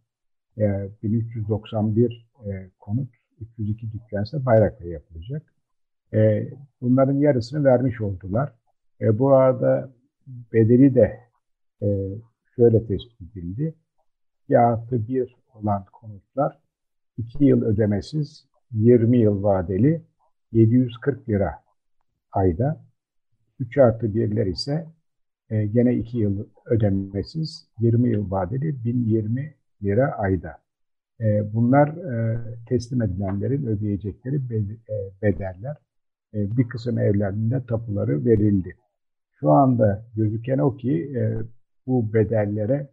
E, 1391 e, konut, 302 dükkan ise Bayrak'ta yapılacak. E, bunların yarısını vermiş oldular. E, bu arada bedeli de e, şöyle tespit edildi. 2 artı 1 olan konutlar 2 yıl ödemesiz, 20 yıl vadeli 740 lira ayda. 3 artı 1'ler ise e, gene 2 yıl ödemesiz 20 yıl vadeli 1020 lira ayda. E, bunlar e, teslim edilenlerin ödeyecekleri be, e, bedeller. E, bir kısım evlerinde tapuları verildi. Şu anda gözüken o ki e, bu bedellere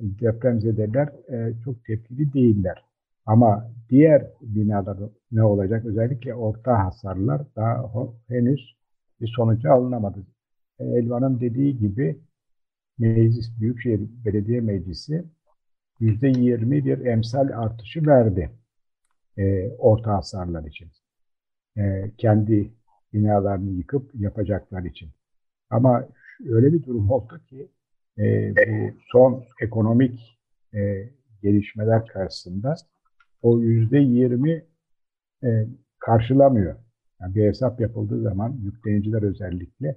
depremzedeler e, çok tepkili değiller. Ama diğer binalar ne olacak? Özellikle orta hasarlar daha henüz bir sonuca alınamadı. Elvan'ın dediği gibi Meclis Büyükşehir Belediye Meclisi yüzde yirmi bir emsal artışı verdi e, orta hasarlar için. E, kendi binalarını yıkıp yapacaklar için. Ama öyle bir durum oldu ki e, bu son ekonomik e, gelişmeler karşısında o yüzde yirmi e, karşılamıyor. Yani bir hesap yapıldığı zaman yükleniciler özellikle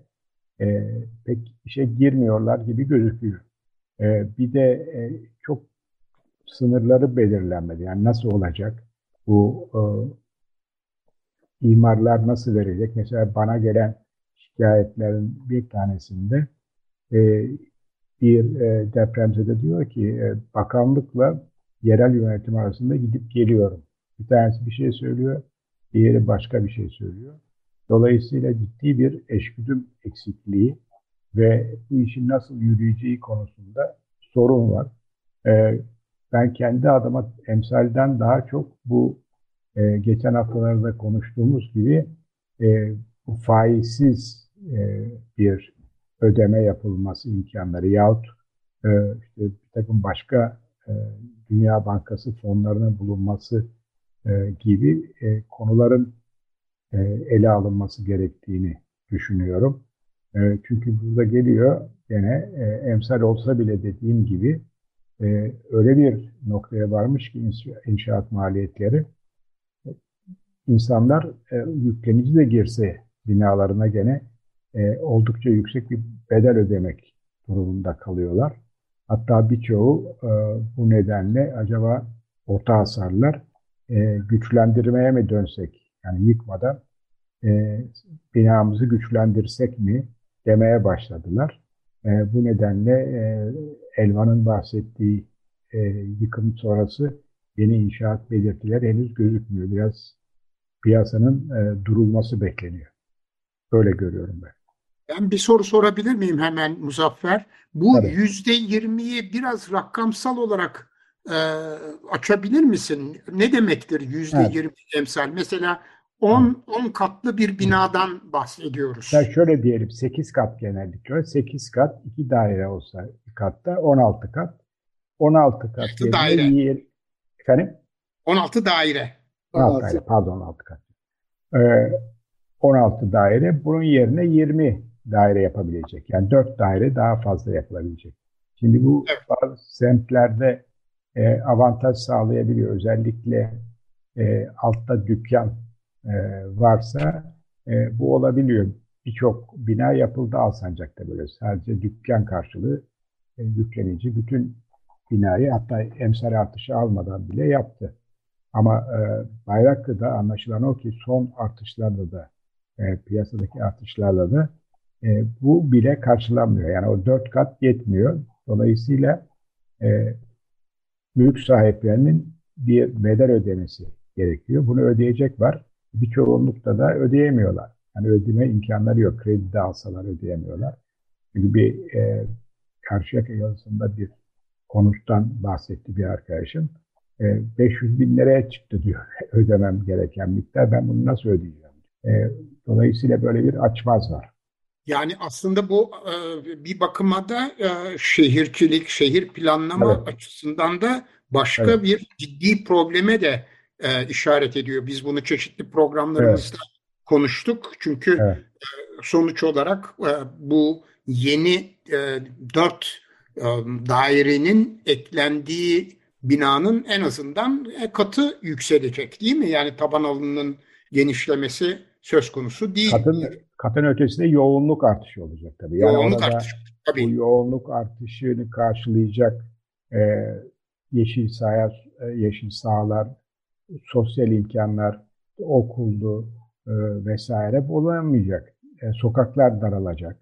e, pek işe girmiyorlar gibi gözüküyor. E, bir de e, çok sınırları belirlenmedi. Yani nasıl olacak? Bu e, imarlar nasıl verecek? Mesela bana gelen şikayetlerin bir tanesinde e, bir e, depremzede diyor ki e, bakanlıkla yerel yönetim arasında gidip geliyorum. Bir tanesi bir şey söylüyor, diğeri başka bir şey söylüyor. Dolayısıyla ciddi bir eşgüdüm eksikliği ve bu işin nasıl yürüyeceği konusunda sorun var. Ee, ben kendi adıma emsalden daha çok bu e, geçen haftalarda konuştuğumuz gibi e, bu faizsiz e, bir ödeme yapılması imkanları yahut e, işte bir takım başka e, Dünya Bankası fonlarının bulunması gibi konuların ele alınması gerektiğini düşünüyorum. E, çünkü burada geliyor gene e, emsal olsa bile dediğim gibi öyle bir noktaya varmış ki inşaat maliyetleri insanlar yüklenici de girse binalarına gene oldukça yüksek bir bedel ödemek durumunda kalıyorlar. Hatta birçoğu bu nedenle acaba orta hasarlar güçlendirmeye mi dönsek yani yıkmadan e, binamızı güçlendirsek mi demeye başladılar. E, bu nedenle e, Elvan'ın bahsettiği e, yıkım sonrası yeni inşaat belirtiler henüz gözükmüyor. Biraz piyasanın e, durulması bekleniyor. Böyle görüyorum ben. Ben bir soru sorabilir miyim hemen Muzaffer? Bu yüzde yirmiyi biraz rakamsal olarak e, açabilir misin? Ne demektir yüzde yirmi emsal? Mesela 10 10 katlı bir binadan bahsediyoruz. Ya şöyle diyelim 8 kat genellikle. 8 kat 2 daire olsa bir katta 16 kat. 16 kat 16 daire. Yer, efendim? 16 daire. 16 daire pardon 16 kat. Ee, 16 daire bunun yerine 20 daire yapabilecek. Yani 4 daire daha fazla yapılabilecek. Şimdi bu evet. bazı semtlerde e, avantaj sağlayabiliyor. Özellikle e, altta dükkan e, varsa bu olabiliyor. Birçok bina yapıldı Alsancak'ta böyle. Sadece dükkan karşılığı e, yüklenici bütün binayı hatta emsal artışı almadan bile yaptı. Ama e, Bayraklı'da anlaşılan o ki son artışlarla da piyasadaki artışlarla da e, bu bile karşılanmıyor. Yani o dört kat yetmiyor. Dolayısıyla e, mülk sahiplerinin bir bedel ödemesi gerekiyor. Bunu ödeyecek var. Bir çoğunlukta da ödeyemiyorlar. Yani ödeme imkanları yok. Kredi de alsalar ödeyemiyorlar. Çünkü bir e, Karşıyaka yazısında bir konuştan bahsetti bir arkadaşım. E, 500 bin liraya çıktı diyor ödemem gereken miktar. Ben bunu nasıl ödeyeceğim? E, dolayısıyla böyle bir açmaz var. Yani aslında bu e, bir bakıma da e, şehircilik, şehir planlama evet. açısından da başka evet. bir ciddi probleme de e, işaret ediyor. Biz bunu çeşitli programlarımızda evet. konuştuk. Çünkü evet. sonuç olarak bu yeni dört dairenin eklendiği binanın en azından katı yükselecek değil mi? Yani taban alanının genişlemesi söz konusu değil. Katın, katın ötesinde yoğunluk artışı olacak tabii. Yani yoğunluk artışı. Tabii. Bu yoğunluk artışını karşılayacak e, yeşil sahalar, e, yeşil sahalar, sosyal imkanlar, okuldu e, vesaire bulamayacak. E, sokaklar daralacak.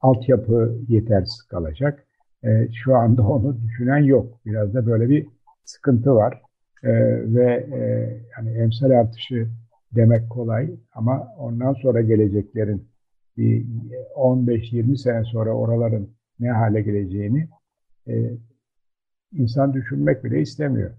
Altyapı yetersiz kalacak. E, şu anda onu düşünen yok. Biraz da böyle bir sıkıntı var. E, ve e, yani emsal artışı demek kolay ama ondan sonra geleceklerin 15-20 sene sonra oraların ne hale geleceğini e, insan düşünmek bile istemiyor.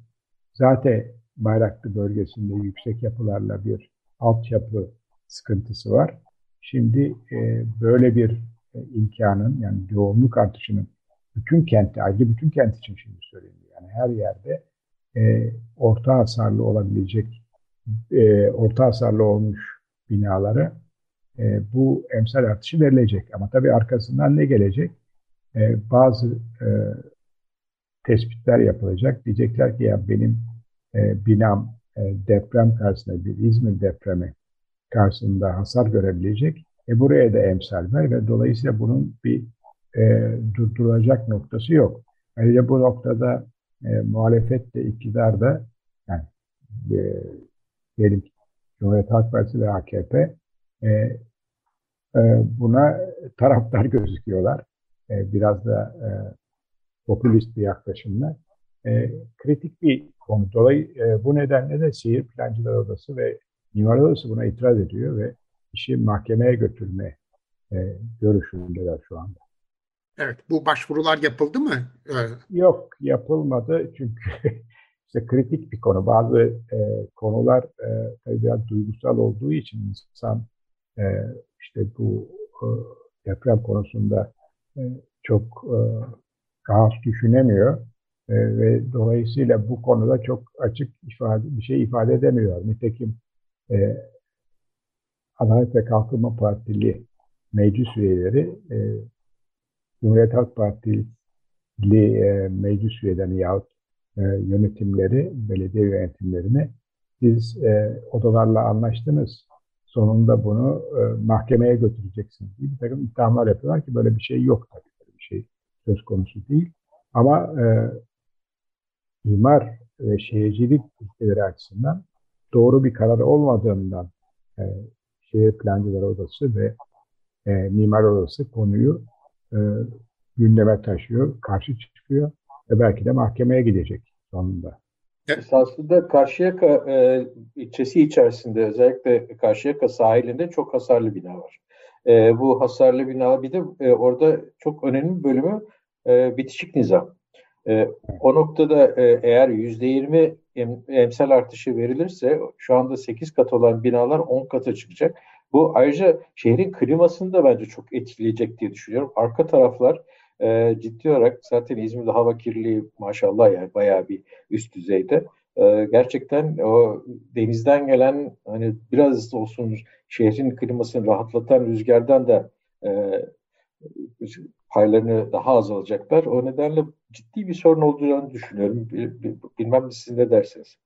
Zaten Bayraklı bölgesinde yüksek yapılarla bir altyapı sıkıntısı var. Şimdi e, böyle bir e, imkanın yani yoğunluk artışının bütün kenti, ayrıca bütün kent için şimdi söyleyeyim. Yani her yerde e, orta hasarlı olabilecek e, orta hasarlı olmuş binalara e, bu emsal artışı verilecek. Ama tabii arkasından ne gelecek? E, bazı e, tespitler yapılacak. Diyecekler ki ya benim e, binam e, deprem karşısında bir İzmir depremi karşısında hasar görebilecek. E buraya da emsal ver ve dolayısıyla bunun bir e, durdurulacak noktası yok. Ayrıca bu noktada e, muhalefet de iktidar da yani e, diyelim Cumhuriyet Halk Partisi ve AKP e, e, buna taraftar gözüküyorlar. E, biraz da e, popülist bir yaklaşımla. E, kritik bir konu. Dolayı e, bu nedenle de Şehir Plancılar Odası ve Mimar Odası buna itiraz ediyor ve işi mahkemeye götürme e, görüşündeler şu anda. Evet, bu başvurular yapıldı mı? Evet. Yok, yapılmadı çünkü işte kritik bir konu. Bazı e, konular e, tabii biraz duygusal olduğu için insan e, işte bu e, deprem konusunda e, çok e, rahat düşünemiyor e, ve dolayısıyla bu konuda çok açık ifade bir şey ifade edemiyor. Nitekim e, Adalet ve Kalkınma Partili meclis üyeleri e, Cumhuriyet Halk Partili e, meclis üyeleri yahut e, yönetimleri, belediye yönetimlerini siz e, odalarla anlaştınız. Sonunda bunu e, mahkemeye götüreceksiniz gibi bir takım iddialar yapıyorlar ki böyle bir şey yok tabii. Böyle bir şey söz konusu değil. Ama e, imar ve şehircilik ilkeleri açısından doğru bir karar olmadığından e, Şehir Plancıları Odası ve e, Mimar Odası konuyu e, gündeme taşıyor, karşı çıkıyor ve belki de mahkemeye gidecek sonunda. Esasında Karşıyaka e, ilçesi içerisinde özellikle Karşıyaka sahilinde çok hasarlı bina var. e, bu hasarlı bina bir de e, orada çok önemli bir bölümü e, bitişik nizam. E, o noktada e, eğer yüzde yirmi emsal artışı verilirse şu anda 8 kat olan binalar 10 kata çıkacak. Bu ayrıca şehrin klimasını da bence çok etkileyecek diye düşünüyorum. Arka taraflar e, ciddi olarak zaten İzmir'de hava kirliliği maşallah yani bayağı bir üst düzeyde. E, gerçekten o denizden gelen hani biraz olsun şehrin klimasını rahatlatan rüzgardan da e, paylarını daha azalacaklar. O nedenle ciddi bir sorun olduğunu düşünüyorum. Bilmem siz ne dersiniz?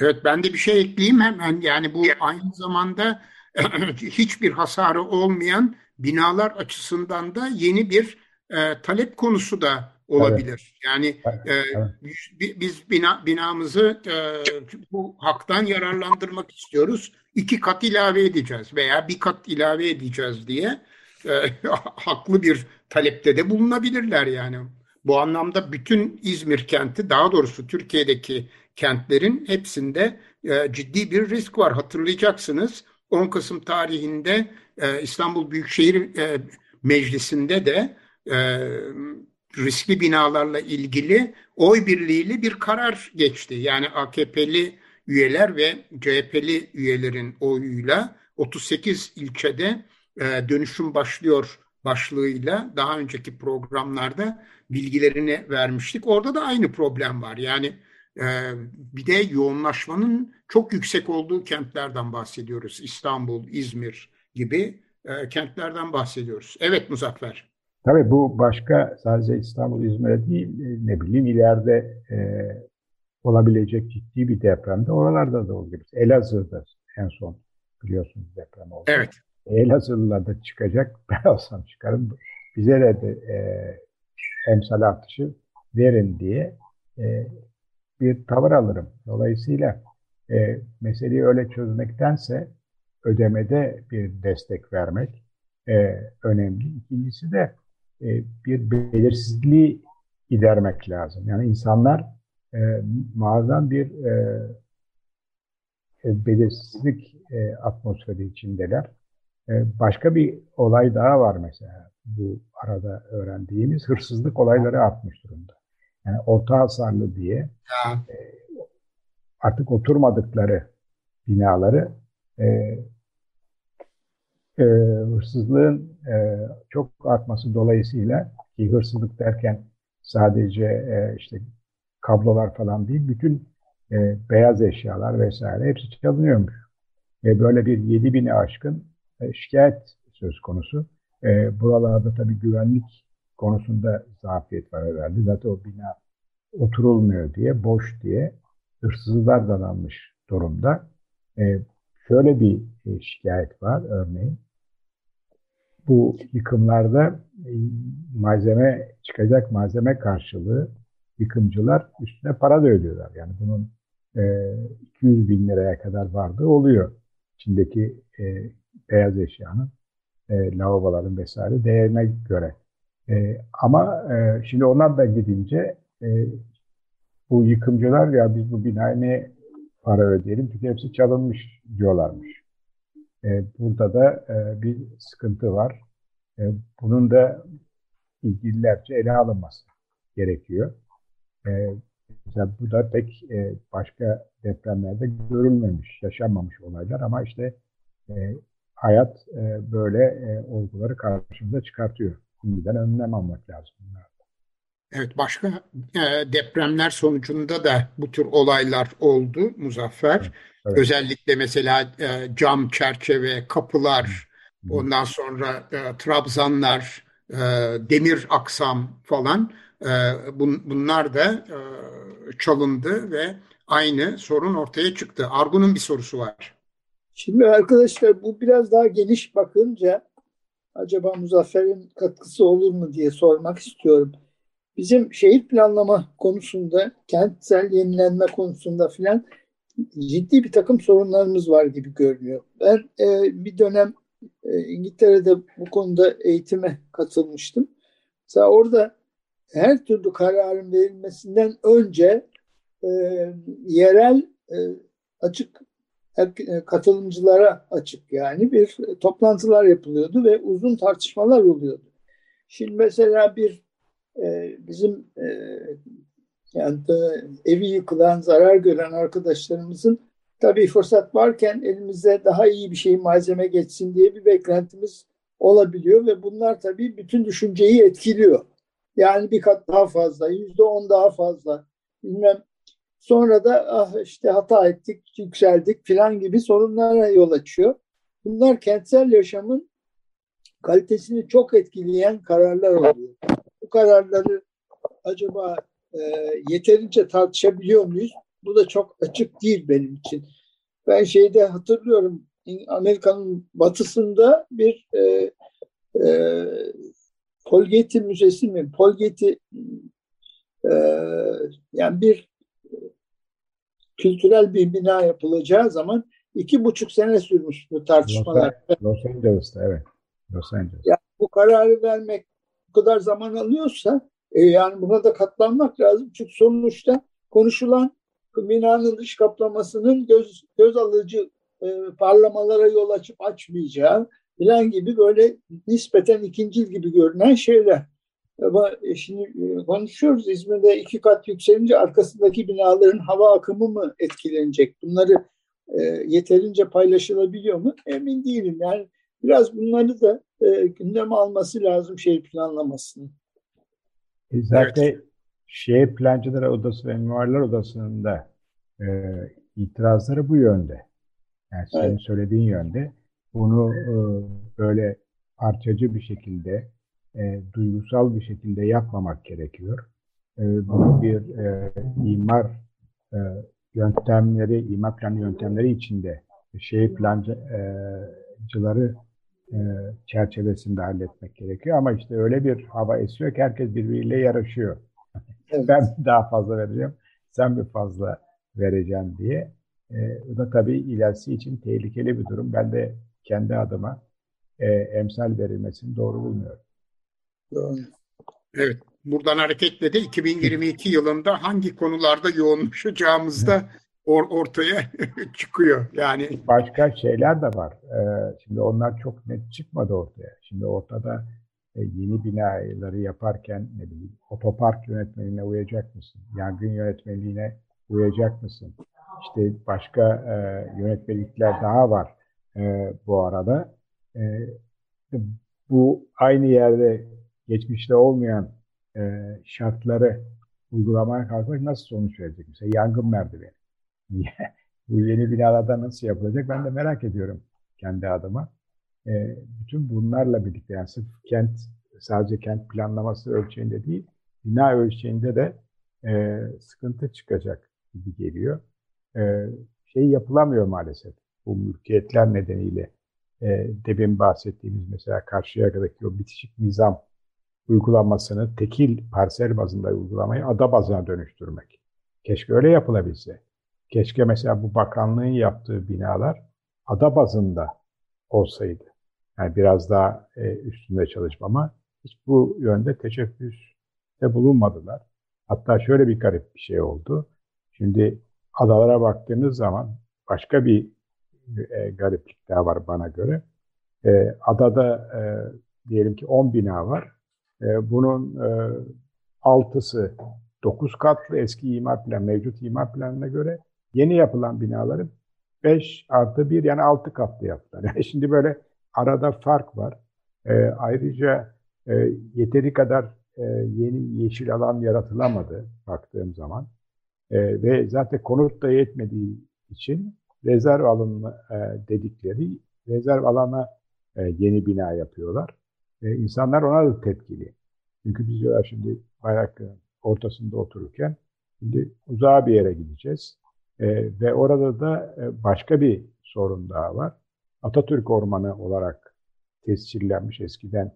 Evet ben de bir şey ekleyeyim hemen. Yani bu aynı zamanda hiçbir hasarı olmayan binalar açısından da yeni bir e, talep konusu da olabilir. Evet. Yani e, biz bina, binamızı e, bu haktan yararlandırmak istiyoruz. İki kat ilave edeceğiz veya bir kat ilave edeceğiz diye e, haklı bir talepte de bulunabilirler yani. Bu anlamda bütün İzmir kenti daha doğrusu Türkiye'deki kentlerin hepsinde e, ciddi bir risk var. Hatırlayacaksınız 10 Kasım tarihinde e, İstanbul Büyükşehir e, Meclisi'nde de e, riskli binalarla ilgili oy birliğiyle bir karar geçti. Yani AKP'li üyeler ve CHP'li üyelerin oyuyla 38 ilçede e, dönüşüm başlıyor başlığıyla daha önceki programlarda bilgilerini vermiştik. Orada da aynı problem var. Yani e, bir de yoğunlaşmanın çok yüksek olduğu kentlerden bahsediyoruz. İstanbul, İzmir gibi e, kentlerden bahsediyoruz. Evet Muzaffer. Tabii bu başka sadece İstanbul, İzmir'e değil, e, ne bileyim ileride e, olabilecek ciddi bir depremde oralarda da olabilir. Elazığ'da en son biliyorsunuz deprem oldu. Evet. Elazığlılar da çıkacak. Ben olsam çıkarım. Bize de, de e, emsal artışı verin diye e, bir tavır alırım. Dolayısıyla e, meseleyi öyle çözmektense ödemede bir destek vermek e, önemli. İkincisi de e, bir belirsizliği gidermek lazım. Yani insanlar e, mağazan bir e, e, belirsizlik e, atmosferi içindeler. E, başka bir olay daha var mesela bu arada öğrendiğimiz hırsızlık olayları artmış durumda. Yani orta hasarlı diye e, artık oturmadıkları binaları e, e, hırsızlığın e, çok artması dolayısıyla ki hırsızlık derken sadece e, işte kablolar falan değil bütün e, beyaz eşyalar vesaire hepsi çalınıyormuş. Ve böyle bir 7 bini aşkın e, şikayet söz konusu. E, buralarda tabii güvenlik konusunda zafiyet var herhalde. Zaten o bina oturulmuyor diye, boş diye hırsızlar dalanmış durumda. E, şöyle bir e, şikayet var örneğin. Bu yıkımlarda e, malzeme çıkacak malzeme karşılığı yıkımcılar üstüne para da ödüyorlar. Yani bunun e, 200 bin liraya kadar vardı oluyor. İçindeki e, beyaz eşyanın, e, lavaboların vesaire değerine göre. E, ama e, şimdi onlar da gidince e, bu yıkımcılar ya biz bu binaya ne para ödeyelim çünkü hepsi çalınmış diyorlarmış. E, burada da e, bir sıkıntı var. E, bunun da ilgililerce ele alınması gerekiyor. Mesela bu da pek başka depremlerde görülmemiş, yaşanmamış olaylar ama işte hayat böyle olguları karşımıza çıkartıyor. Şimdiden önlem almak lazım bunlar. Evet başka e, depremler sonucunda da bu tür olaylar oldu Muzaffer. Evet. Özellikle mesela e, cam çerçeve, kapılar, Hı. ondan sonra e, trabzanlar, e, demir aksam falan e, bun, bunlar da e, çalındı ve aynı sorun ortaya çıktı. Argun'un bir sorusu var. Şimdi arkadaşlar bu biraz daha geniş bakınca acaba Muzaffer'in katkısı olur mu diye sormak istiyorum. Bizim şehir planlama konusunda, kentsel yenilenme konusunda filan ciddi bir takım sorunlarımız var gibi görünüyor. Ben e, bir dönem e, İngiltere'de bu konuda eğitime katılmıştım. Mesela orada her türlü kararın verilmesinden önce e, yerel e, açık e, katılımcılara açık yani bir toplantılar yapılıyordu ve uzun tartışmalar oluyordu. Şimdi mesela bir e, bizim e, yani evi yıkılan, zarar gören arkadaşlarımızın tabii fırsat varken elimizde daha iyi bir şey malzeme geçsin diye bir beklentimiz olabiliyor ve bunlar tabii bütün düşünceyi etkiliyor. Yani bir kat daha fazla, yüzde on daha fazla, bilmem Sonra da ah işte hata ettik, yükseldik filan gibi sorunlara yol açıyor. Bunlar kentsel yaşamın kalitesini çok etkileyen kararlar oluyor. Bu kararları acaba e, yeterince tartışabiliyor muyuz? Bu da çok açık değil benim için. Ben şeyde hatırlıyorum Amerika'nın batısında bir e, e, Polgeti Müzesi mi? Polgeti e, yani bir kültürel bir bina yapılacağı zaman iki buçuk sene sürmüş bu tartışmalar. Los, Angeles'ta evet. Los Angeles. Yani bu kararı vermek bu kadar zaman alıyorsa e, yani buna da katlanmak lazım. Çünkü sonuçta konuşulan binanın dış kaplamasının göz, göz alıcı e, parlamalara yol açıp açmayacağı falan gibi böyle nispeten ikincil gibi görünen şeyler. Ama e, şimdi e, konuşuyoruz İzmir'de iki kat yükselince arkasındaki binaların hava akımı mı etkilenecek? Bunları e, yeterince paylaşılabiliyor mu? Emin değilim. Yani biraz bunları da e, gündeme alması lazım şehir planlamasını. E zaten evet. şehir plancılar odası ve mimarlar odasının da e, itirazları bu yönde. Yani senin evet. söylediğin yönde. Bunu e, böyle parçacı bir şekilde e, duygusal bir şekilde yapmamak gerekiyor. E, bunu bir e, imar e, yöntemleri, imar planı yöntemleri içinde şehir plancıları e, çerçevesinde halletmek gerekiyor. Ama işte öyle bir hava esiyor ki herkes birbiriyle yarışıyor. Evet. ben daha fazla vereceğim, sen bir fazla vereceğim diye. E, bu da tabii ilerisi için tehlikeli bir durum. Ben de kendi adıma e, emsal verilmesini doğru bulmuyorum. Evet. Buradan hareketle de 2022 yılında hangi konularda yoğunlaşacağımız da or ortaya çıkıyor. Yani başka şeyler de var. Ee, şimdi onlar çok net çıkmadı ortaya. Şimdi ortada e, yeni binaları yaparken ne bileyim otopark yönetmeliğine uyacak mısın? Yangın yönetmeliğine uyacak mısın? İşte başka e, yönetmelikler daha var e, bu arada. E, bu aynı yerde geçmişte olmayan e, şartları uygulamaya kalkmak nasıl sonuç verecek? Mesela yangın merdiveni. Bu yeni binalarda nasıl yapılacak? Ben de merak ediyorum kendi adıma. E, bütün bunlarla birlikte yani sırf kent sadece kent planlaması ölçeğinde değil, bina ölçeğinde de e, sıkıntı çıkacak gibi geliyor. E, şey yapılamıyor maalesef. Bu mülkiyetler nedeniyle e, demin bahsettiğimiz mesela Karşıyaka'daki o bitişik nizam uygulanmasını tekil parsel bazında uygulamayı ada bazına dönüştürmek. Keşke öyle yapılabilse. Keşke mesela bu bakanlığın yaptığı binalar ada bazında olsaydı. Yani biraz daha e, üstünde çalışmama hiç bu yönde teşebbüste bulunmadılar. Hatta şöyle bir garip bir şey oldu. Şimdi adalara baktığınız zaman başka bir e, gariplik daha var bana göre. E, adada e, diyelim ki 10 bina var. E, bunun e, altısı 9 katlı eski imar plan, mevcut imar planına göre yeni yapılan binaların 5 artı 1 yani 6 katlı yaptılar. Yani şimdi böyle arada fark var. E, ayrıca e, yeteri kadar e, yeni yeşil alan yaratılamadı baktığım zaman. E, ve zaten konut da yetmediği için rezerv alanı e, dedikleri rezerv alana e, yeni bina yapıyorlar. E, insanlar ona da tepkili. Çünkü biz diyorlar şimdi Bayraklı'nın ortasında otururken şimdi uzağa bir yere gideceğiz. E, ve orada da e, başka bir sorun daha var. Atatürk Ormanı olarak tescillenmiş, eskiden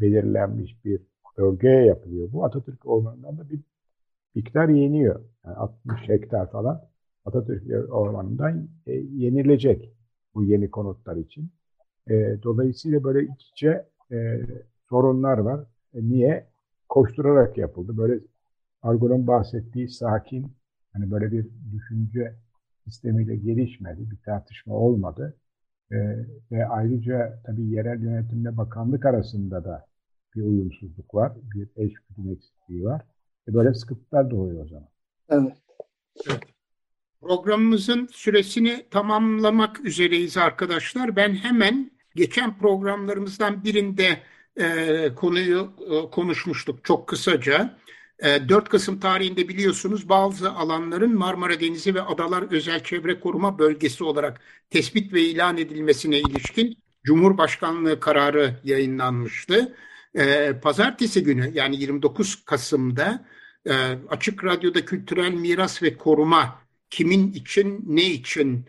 belirlenmiş bir bölgeye yapılıyor. Bu Atatürk Ormanı'ndan da bir miktar yeniyor. Yani 60 hektar falan Atatürk Ormanı'ndan e, yenilecek bu yeni konutlar için. E, dolayısıyla böyle iç içe sorunlar var. Niye? Koşturarak yapıldı. Böyle Argo'nun bahsettiği sakin, hani böyle bir düşünce sistemiyle gelişmedi, bir tartışma olmadı. E, ve ayrıca tabii yerel yönetimle bakanlık arasında da bir uyumsuzluk var, bir eş güdüm eksikliği var. E böyle sıkıntılar doğuyor o zaman. Evet. evet. Programımızın süresini tamamlamak üzereyiz arkadaşlar. Ben hemen geçen programlarımızdan birinde e, konuyu e, konuşmuştuk çok kısaca. 4 e, Kasım tarihinde biliyorsunuz bazı alanların Marmara Denizi ve Adalar Özel Çevre Koruma Bölgesi olarak tespit ve ilan edilmesine ilişkin Cumhurbaşkanlığı kararı yayınlanmıştı. E, pazartesi günü yani 29 Kasım'da e, Açık Radyo'da Kültürel Miras ve Koruma kimin için ne için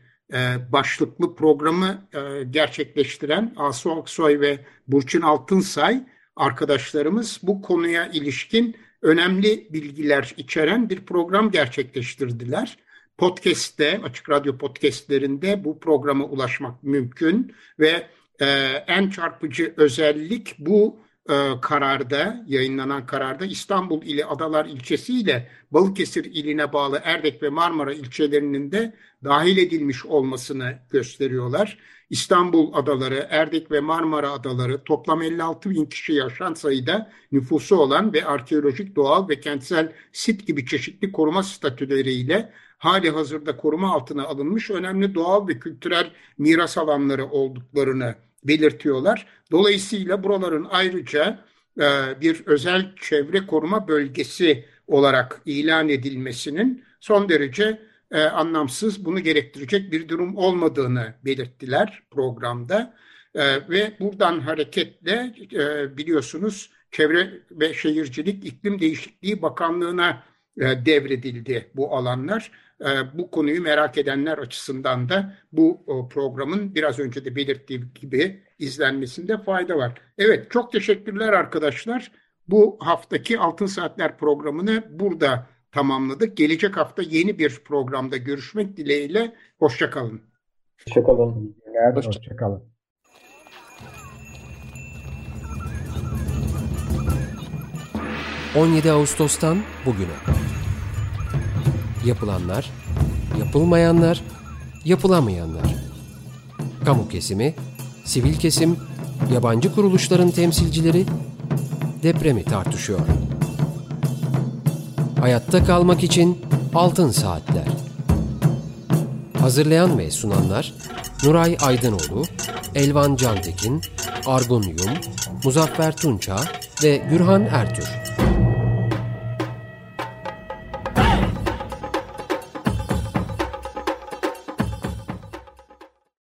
başlıklı programı gerçekleştiren Asu Aksoy ve Burçin Altınsay arkadaşlarımız bu konuya ilişkin önemli bilgiler içeren bir program gerçekleştirdiler. Podcast'te, Açık Radyo podcastlerinde bu programa ulaşmak mümkün ve e, en çarpıcı özellik bu e, kararda, yayınlanan kararda İstanbul ili Adalar ilçesi ile Balıkesir iline bağlı Erdek ve Marmara ilçelerinin de dahil edilmiş olmasını gösteriyorlar. İstanbul adaları, Erdek ve Marmara adaları toplam 56 bin kişi yaşan sayıda nüfusu olan ve arkeolojik, doğal ve kentsel sit gibi çeşitli koruma statüleriyle hali hazırda koruma altına alınmış önemli doğal ve kültürel miras alanları olduklarını belirtiyorlar. Dolayısıyla buraların ayrıca e, bir özel çevre koruma bölgesi olarak ilan edilmesinin son derece e, anlamsız, bunu gerektirecek bir durum olmadığını belirttiler programda. E, ve buradan hareketle e, biliyorsunuz Çevre ve Şehircilik İklim Değişikliği Bakanlığı'na e, devredildi bu alanlar. E, bu konuyu merak edenler açısından da bu programın biraz önce de belirttiğim gibi izlenmesinde fayda var. Evet çok teşekkürler arkadaşlar. Bu haftaki Altın Saatler programını burada tamamladık. Gelecek hafta yeni bir programda görüşmek dileğiyle. Hoşçakalın. Hoşçakalın. Hoşçakalın. 17 Ağustos'tan bugüne. Yapılanlar, yapılmayanlar, yapılamayanlar. Kamu kesimi, sivil kesim, yabancı kuruluşların temsilcileri depremi tartışıyor. Hayatta kalmak için altın saatler. Hazırlayan ve sunanlar Nuray Aydınoğlu, Elvan Cantekin, Argun Yum, Muzaffer Tunça ve Gürhan Ertür.